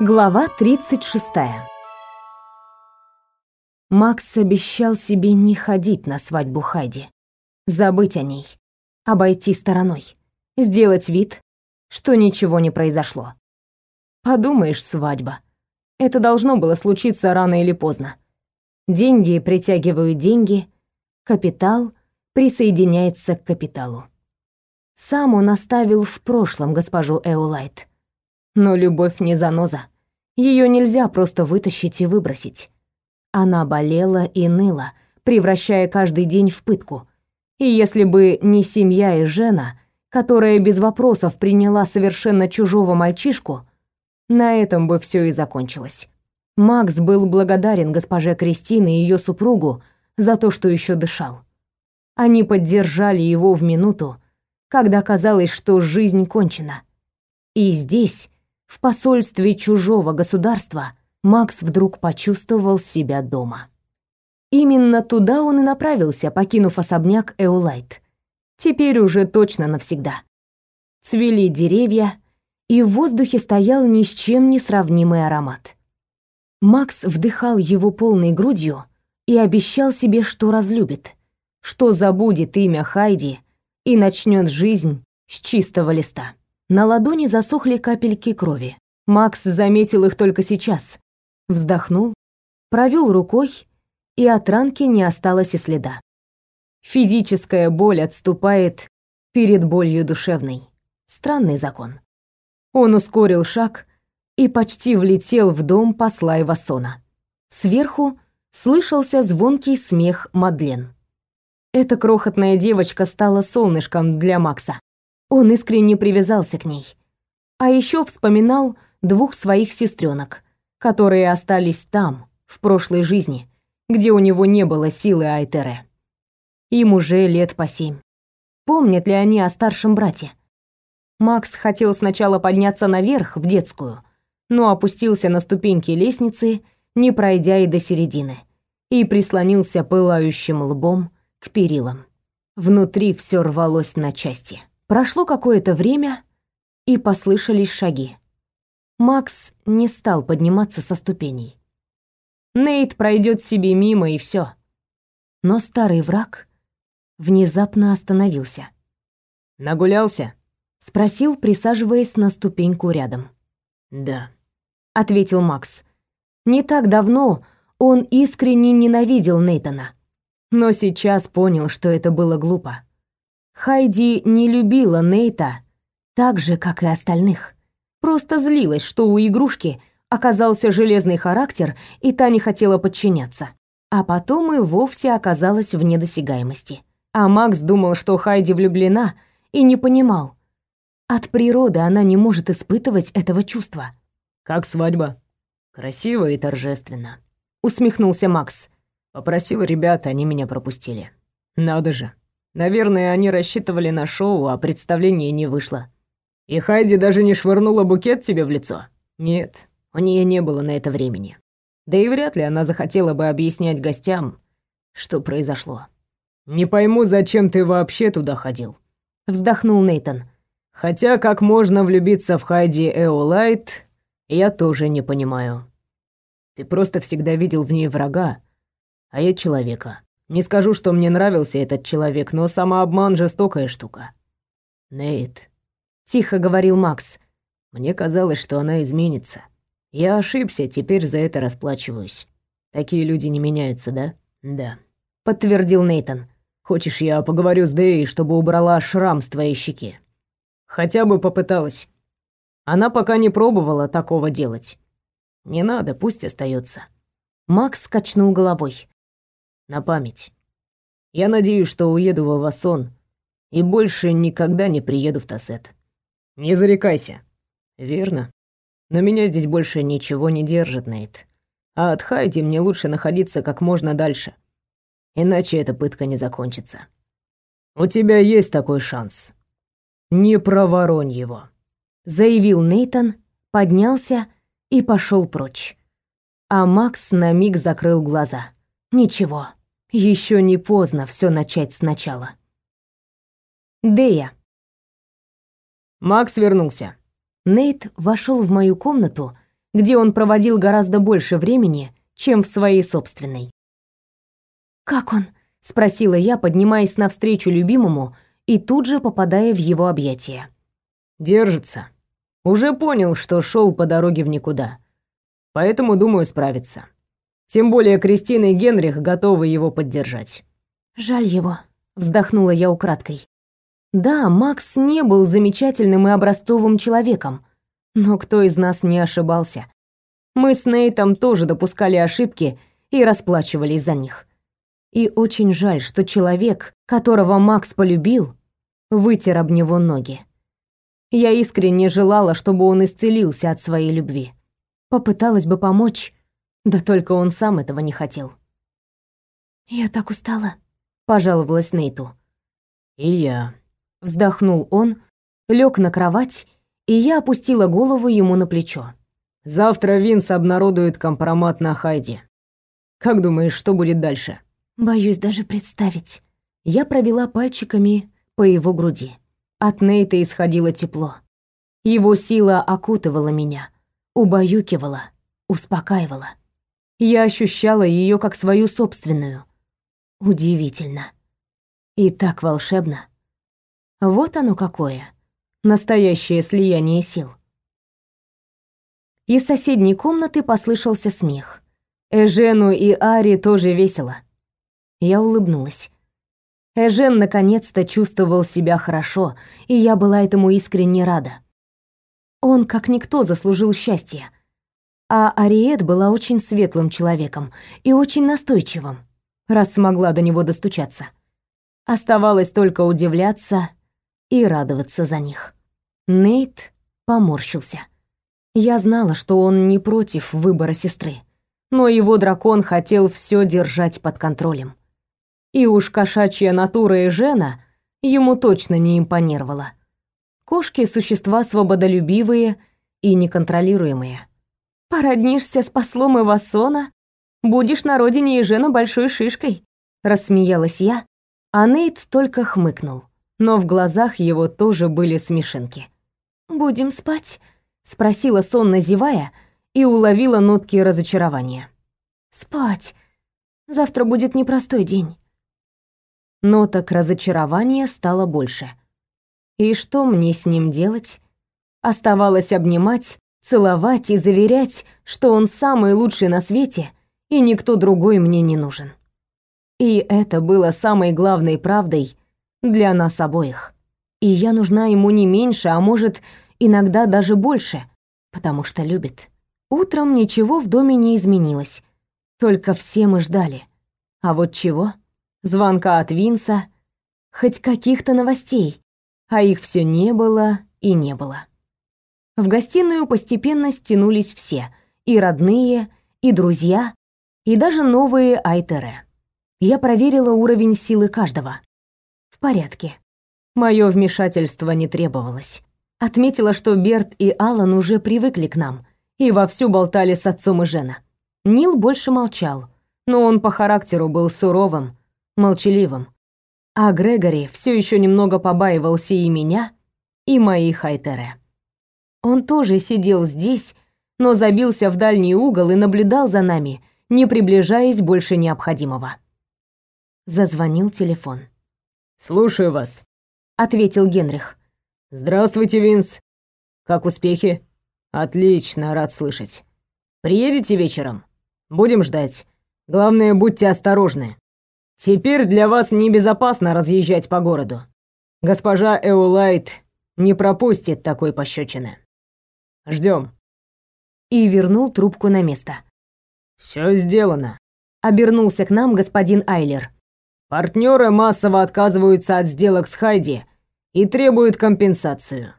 Глава 36. Макс обещал себе не ходить на свадьбу Хайди, забыть о ней, обойти стороной, сделать вид, что ничего не произошло. Подумаешь, свадьба. Это должно было случиться рано или поздно. Деньги притягивают деньги, капитал присоединяется к капиталу. Сам он оставил в прошлом госпожу Эолайт. Но любовь не заноза. Ее нельзя просто вытащить и выбросить. Она болела и ныла, превращая каждый день в пытку. И если бы не семья и жена, которая без вопросов приняла совершенно чужого мальчишку, на этом бы все и закончилось. Макс был благодарен госпоже Кристине и ее супругу за то, что еще дышал. Они поддержали его в минуту, когда казалось, что жизнь кончена. И здесь, в посольстве чужого государства, Макс вдруг почувствовал себя дома. Именно туда он и направился, покинув особняк Эолайт. Теперь уже точно навсегда. Цвели деревья, и в воздухе стоял ни с чем не сравнимый аромат. Макс вдыхал его полной грудью и обещал себе, что разлюбит, что забудет имя Хайди и начнет жизнь с чистого листа. На ладони засохли капельки крови. Макс заметил их только сейчас. Вздохнул, провел рукой, и от ранки не осталось и следа. Физическая боль отступает перед болью душевной. Странный закон. Он ускорил шаг и почти влетел в дом посла Ивасона. Сверху слышался звонкий смех Мадлен. Эта крохотная девочка стала солнышком для Макса. Он искренне привязался к ней. А еще вспоминал двух своих сестренок, которые остались там, в прошлой жизни, где у него не было силы Айтере. Им уже лет по семь. Помнят ли они о старшем брате? Макс хотел сначала подняться наверх, в детскую, но опустился на ступеньки лестницы, не пройдя и до середины, и прислонился пылающим лбом к перилам. Внутри все рвалось на части. Прошло какое-то время, и послышались шаги. Макс не стал подниматься со ступеней. Нейт пройдет себе мимо и все. Но старый враг внезапно остановился. «Нагулялся?» — спросил, присаживаясь на ступеньку рядом. «Да», — ответил Макс. Не так давно он искренне ненавидел Нейтона но сейчас понял, что это было глупо. Хайди не любила Нейта так же, как и остальных. Просто злилась, что у игрушки оказался железный характер, и та не хотела подчиняться. А потом и вовсе оказалась в недосягаемости. А Макс думал, что Хайди влюблена, и не понимал. От природы она не может испытывать этого чувства. «Как свадьба?» «Красиво и торжественно», — усмехнулся Макс. Попросил ребят, они меня пропустили. Надо же. Наверное, они рассчитывали на шоу, а представление не вышло. И Хайди даже не швырнула букет тебе в лицо? Нет, у нее не было на это времени. Да и вряд ли она захотела бы объяснять гостям, что произошло. Не пойму, зачем ты вообще туда ходил. Вздохнул Нейтон. Хотя как можно влюбиться в Хайди Эолайт, я тоже не понимаю. Ты просто всегда видел в ней врага, а я человека. Не скажу, что мне нравился этот человек, но самообман — жестокая штука. Нейт, — тихо говорил Макс, — мне казалось, что она изменится. Я ошибся, теперь за это расплачиваюсь. Такие люди не меняются, да? Да, — подтвердил Нейтон. Хочешь, я поговорю с Дэей, чтобы убрала шрам с твоей щеки? Хотя бы попыталась. Она пока не пробовала такого делать. Не надо, пусть остается. Макс качнул головой на память. Я надеюсь, что уеду в Авасон и больше никогда не приеду в Тассет. Не зарекайся. Верно. Но меня здесь больше ничего не держит, Нейт. А от Хайди мне лучше находиться как можно дальше. Иначе эта пытка не закончится. У тебя есть такой шанс. Не проворонь его, заявил Нейтон, поднялся и пошел прочь. А Макс на миг закрыл глаза. Ничего. Еще не поздно все начать сначала. Дея. Макс вернулся. Нейт вошел в мою комнату, где он проводил гораздо больше времени, чем в своей собственной. «Как он?» — спросила я, поднимаясь навстречу любимому и тут же попадая в его объятия. «Держится. Уже понял, что шел по дороге в никуда. Поэтому, думаю, справится. Тем более Кристина и Генрих готовы его поддержать». «Жаль его», — вздохнула я украдкой. «Да, Макс не был замечательным и образцовым человеком, но кто из нас не ошибался? Мы с Нейтом тоже допускали ошибки и расплачивались за них. И очень жаль, что человек, которого Макс полюбил, вытер об него ноги. Я искренне желала, чтобы он исцелился от своей любви. Попыталась бы помочь, да только он сам этого не хотел. «Я так устала», — пожаловалась Нейту. «И я», — вздохнул он, лег на кровать, и я опустила голову ему на плечо. «Завтра Винс обнародует компромат на Хайди. Как думаешь, что будет дальше?» Боюсь даже представить. Я провела пальчиками по его груди. От Нейта исходило тепло. Его сила окутывала меня, убаюкивала, успокаивала. Я ощущала ее как свою собственную. Удивительно. И так волшебно. Вот оно какое. Настоящее слияние сил. Из соседней комнаты послышался смех. Эжену и Ари тоже весело. Я улыбнулась. Эжен наконец-то чувствовал себя хорошо, и я была этому искренне рада. Он, как никто, заслужил счастья. А Ариет была очень светлым человеком и очень настойчивым, раз смогла до него достучаться. Оставалось только удивляться и радоваться за них. Нейт поморщился. Я знала, что он не против выбора сестры, но его дракон хотел все держать под контролем. И уж кошачья натура и Жена ему точно не импонировала. Кошки — существа свободолюбивые и неконтролируемые. «Породнишься с послом Ивасона, будешь на родине Ежена большой шишкой», — рассмеялась я, а Нейт только хмыкнул, но в глазах его тоже были смешинки. «Будем спать?» — спросила сонно зевая и уловила нотки разочарования. «Спать. Завтра будет непростой день ноток разочарования стало больше. И что мне с ним делать? Оставалось обнимать, целовать и заверять, что он самый лучший на свете, и никто другой мне не нужен. И это было самой главной правдой для нас обоих. И я нужна ему не меньше, а может, иногда даже больше, потому что любит. Утром ничего в доме не изменилось. Только все мы ждали. А вот чего? звонка от Винса, хоть каких-то новостей, а их все не было и не было. В гостиную постепенно стянулись все, и родные, и друзья, и даже новые айтеры. Я проверила уровень силы каждого. В порядке. Мое вмешательство не требовалось. Отметила, что Берт и Алан уже привыкли к нам и вовсю болтали с отцом и Жена. Нил больше молчал, но он по характеру был суровым, молчаливым. А Грегори все еще немного побаивался и меня, и моих Хайтере. Он тоже сидел здесь, но забился в дальний угол и наблюдал за нами, не приближаясь больше необходимого. Зазвонил телефон. «Слушаю вас», — ответил Генрих. «Здравствуйте, Винс. Как успехи?» «Отлично, рад слышать. Приедете вечером? Будем ждать. Главное, будьте осторожны. Теперь для вас небезопасно разъезжать по городу. Госпожа Эулайт не пропустит такой пощечины. Ждем. И вернул трубку на место. Все сделано. Обернулся к нам господин Айлер. Партнеры массово отказываются от сделок с Хайди и требуют компенсацию.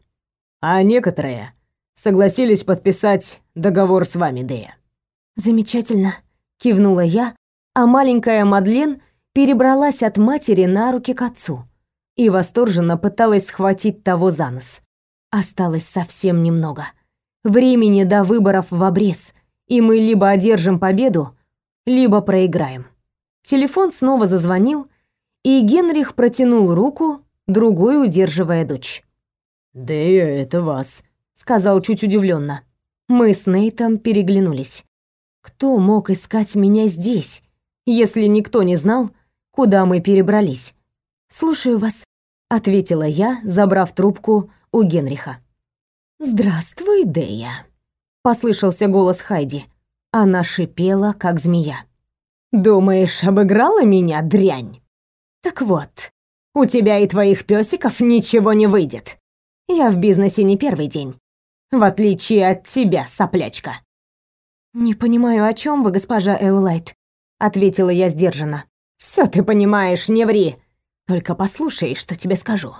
А некоторые согласились подписать договор с вами, Дея. Замечательно, кивнула я, а маленькая Мадлен перебралась от матери на руки к отцу и восторженно пыталась схватить того за нос. Осталось совсем немного. Времени до выборов в обрез, и мы либо одержим победу, либо проиграем. Телефон снова зазвонил, и Генрих протянул руку, другой удерживая дочь. «Дэя, это вас», — сказал чуть удивленно. Мы с Нейтом переглянулись. Кто мог искать меня здесь, если никто не знал, куда мы перебрались? «Слушаю вас», — ответила я, забрав трубку у Генриха. «Здравствуй, Дея», — послышался голос Хайди. Она шипела, как змея. «Думаешь, обыграла меня, дрянь? Так вот, у тебя и твоих песиков ничего не выйдет. Я в бизнесе не первый день, в отличие от тебя, соплячка». «Не понимаю, о чем вы, госпожа Эулайт», — ответила я сдержанно. «Все ты понимаешь, не ври. Только послушай, что тебе скажу.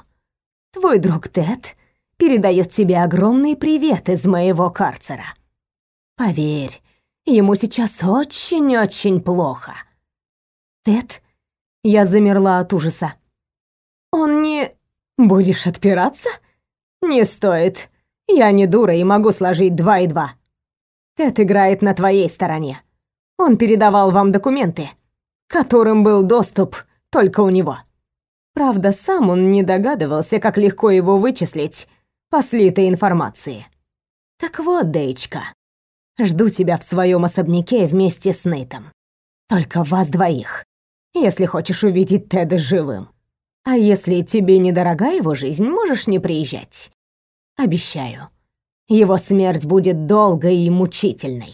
Твой друг Тед передает тебе огромный привет из моего карцера. Поверь, Ему сейчас очень-очень плохо. Тед, я замерла от ужаса. Он не... Будешь отпираться? Не стоит. Я не дура и могу сложить два и два. Тед играет на твоей стороне. Он передавал вам документы, которым был доступ только у него. Правда, сам он не догадывался, как легко его вычислить по слитой информации. Так вот, Дэйчка, Жду тебя в своем особняке вместе с Нейтом. Только вас двоих, если хочешь увидеть Теда живым. А если тебе недорога его жизнь, можешь не приезжать. Обещаю. Его смерть будет долгой и мучительной.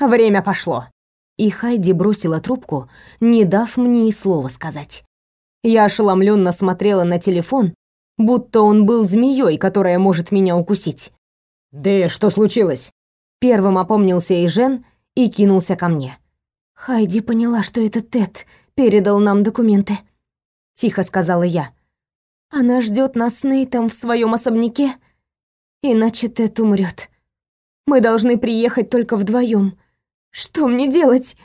Время пошло. И Хайди бросила трубку, не дав мне и слова сказать. Я ошеломленно смотрела на телефон, будто он был змеей, которая может меня укусить. «Да что случилось?» Первым опомнился Ижен и кинулся ко мне. Хайди поняла, что это Тед передал нам документы, тихо сказала я. Она ждет нас с Нейтом в своем особняке, иначе Тед умрет. Мы должны приехать только вдвоем. Что мне делать?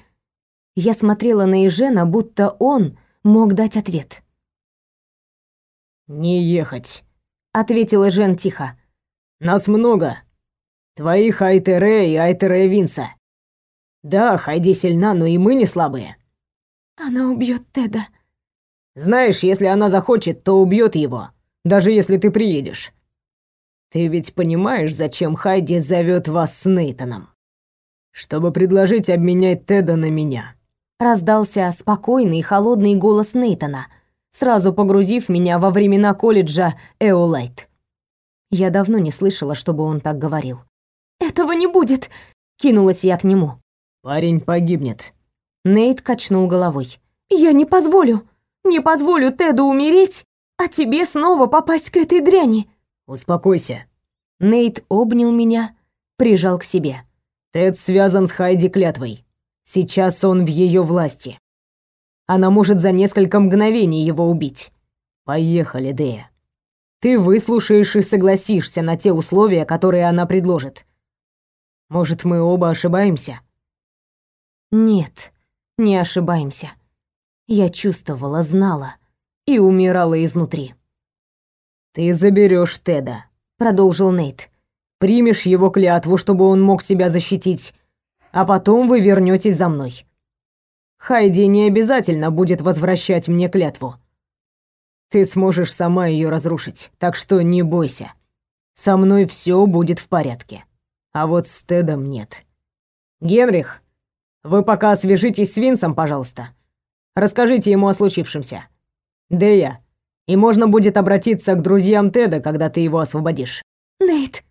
Я смотрела на Ижена, будто он мог дать ответ. «Не ехать», — ответил Ижен тихо. «Нас много. Твоих Айтере и Айтере Винса. Да, Хайди сильна, но и мы не слабые. Она убьет Теда. Знаешь, если она захочет, то убьет его, даже если ты приедешь. Ты ведь понимаешь, зачем Хайди зовет вас с Нейтаном? Чтобы предложить обменять Теда на меня. Раздался спокойный и холодный голос Нейтана, сразу погрузив меня во времена колледжа Эолайт. Я давно не слышала, чтобы он так говорил. «Этого не будет!» — кинулась я к нему. «Парень погибнет». Нейт качнул головой. «Я не позволю! Не позволю Теду умереть, а тебе снова попасть к этой дряни!» «Успокойся». Нейт обнял меня, прижал к себе. «Тед связан с Хайди клятвой. Сейчас он в ее власти. Она может за несколько мгновений его убить. Поехали, Дея. Ты выслушаешь и согласишься на те условия, которые она предложит. Может, мы оба ошибаемся? Нет, не ошибаемся. Я чувствовала, знала и умирала изнутри. Ты заберешь Теда, продолжил Нейт. Примешь его клятву, чтобы он мог себя защитить, а потом вы вернетесь за мной. Хайди не обязательно будет возвращать мне клятву. Ты сможешь сама ее разрушить, так что не бойся. Со мной все будет в порядке а вот с Тедом нет. Генрих, вы пока освежитесь с Винсом, пожалуйста. Расскажите ему о случившемся. Дея, и можно будет обратиться к друзьям Теда, когда ты его освободишь. Нейт,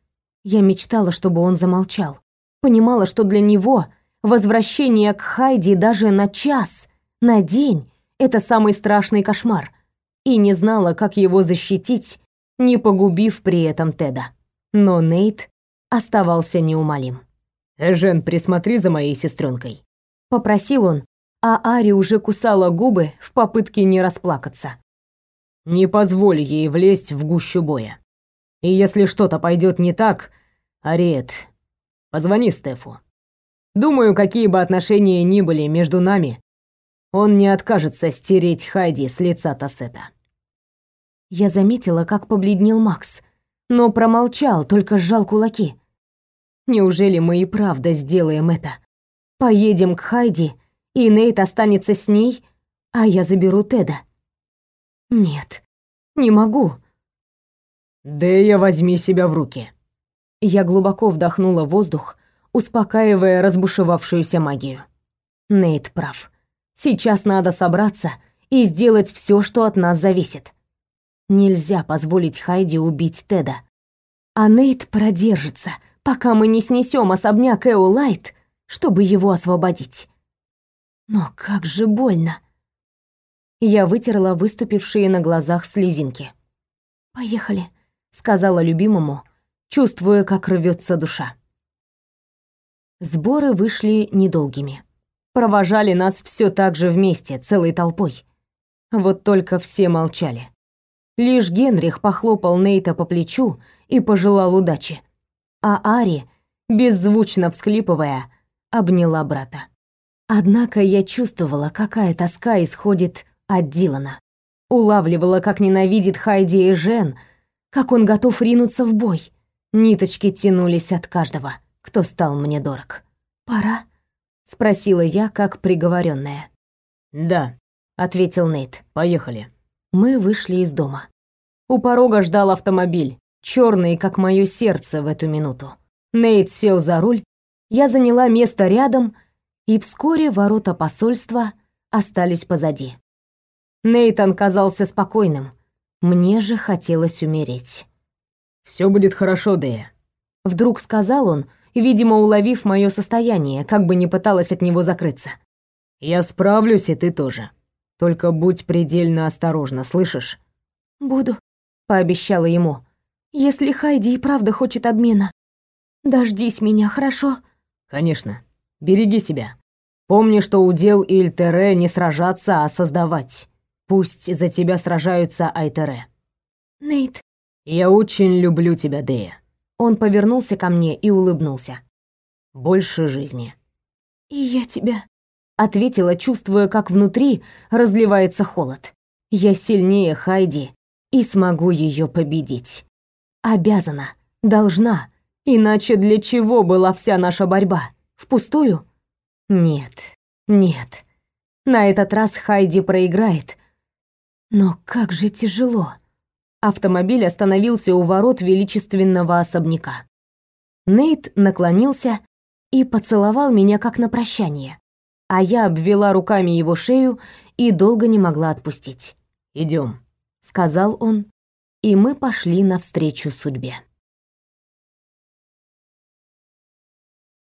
я мечтала, чтобы он замолчал. Понимала, что для него возвращение к Хайди даже на час, на день это самый страшный кошмар, и не знала, как его защитить, не погубив при этом Теда. Но Нейт оставался неумолим. «Эжен, присмотри за моей сестренкой», — попросил он, а Ари уже кусала губы в попытке не расплакаться. «Не позволь ей влезть в гущу боя. И если что-то пойдет не так, Ариет, позвони Стефу. Думаю, какие бы отношения ни были между нами, он не откажется стереть Хайди с лица Тассета». Я заметила, как побледнел Макс, но промолчал, только сжал кулаки. Неужели мы и правда сделаем это? Поедем к Хайди, и Нейт останется с ней, а я заберу Теда. Нет, не могу. Да я возьми себя в руки. Я глубоко вдохнула воздух, успокаивая разбушевавшуюся магию. Нейт прав. Сейчас надо собраться и сделать все, что от нас зависит. Нельзя позволить Хайди убить Теда. А Нейт продержится, пока мы не снесем особняк Эолайт, чтобы его освободить. Но как же больно. Я вытерла выступившие на глазах слезинки. «Поехали», — сказала любимому, чувствуя, как рвется душа. Сборы вышли недолгими. Провожали нас все так же вместе, целой толпой. Вот только все молчали. Лишь Генрих похлопал Нейта по плечу и пожелал удачи. А Ари, беззвучно всхлипывая, обняла брата. Однако я чувствовала, какая тоска исходит от Дилана. Улавливала, как ненавидит Хайди и Жен, как он готов ринуться в бой. Ниточки тянулись от каждого, кто стал мне дорог. «Пора?» — спросила я, как приговоренная. «Да», — ответил Нейт. «Поехали». Мы вышли из дома. У порога ждал автомобиль, черный, как мое сердце в эту минуту. Нейт сел за руль, я заняла место рядом, и вскоре ворота посольства остались позади. Нейтан казался спокойным. Мне же хотелось умереть. Все будет хорошо, Дэя. Вдруг сказал он, видимо, уловив мое состояние, как бы не пыталась от него закрыться. Я справлюсь, и ты тоже. Только будь предельно осторожна, слышишь? Буду, пообещала ему. Если Хайди и правда хочет обмена, дождись меня, хорошо? Конечно. Береги себя. Помни, что удел Ильтере не сражаться, а создавать. Пусть за тебя сражаются Айтере. Нейт. Я очень люблю тебя, Дея. Он повернулся ко мне и улыбнулся. Больше жизни. И я тебя, ответила, чувствуя, как внутри разливается холод. Я сильнее Хайди и смогу ее победить. Обязана, должна. Иначе для чего была вся наша борьба? Впустую? Нет. Нет. На этот раз Хайди проиграет, но как же тяжело. Автомобиль остановился у ворот величественного особняка. Нейт наклонился и поцеловал меня как на прощание, а я обвела руками его шею и долго не могла отпустить. Идем, сказал он, и мы пошли навстречу судьбе.